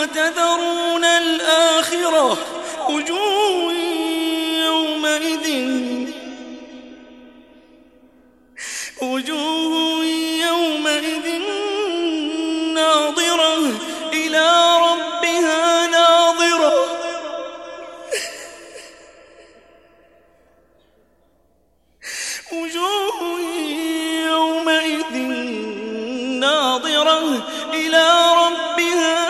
وتذرون الآخرة وجوه يومئذ وجوه يومئذ ناظرة إلى ربها ناظرة. وجوه يومئذ ناظرة إلى ربها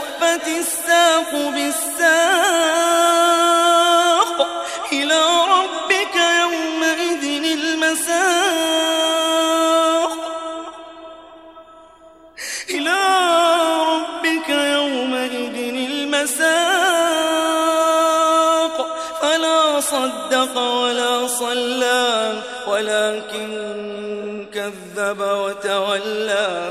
والتفت الساق بالساق إلى ربك يومئذ المساق. إلى ربك يومئذ المساق. فلا صدق ولا صلى ولكن كذب وتولى.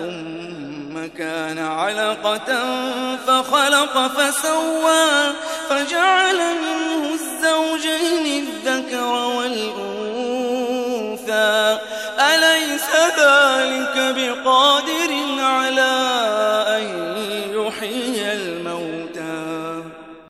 ثم كان علقة فخلق فسوى فجعل